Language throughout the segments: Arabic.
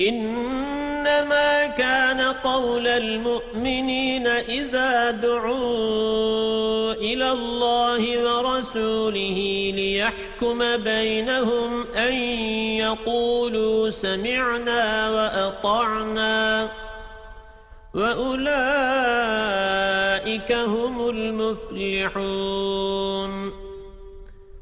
إنما كان قول المؤمنين إذا دعوا إلى الله ورسوله ليحكم بينهم أن يقولوا سمعنا وأطعنا وأولئك هم المفلحون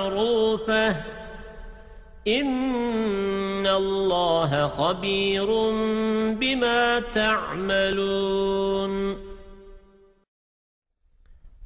معروفة. إن الله خبير بما تعملون.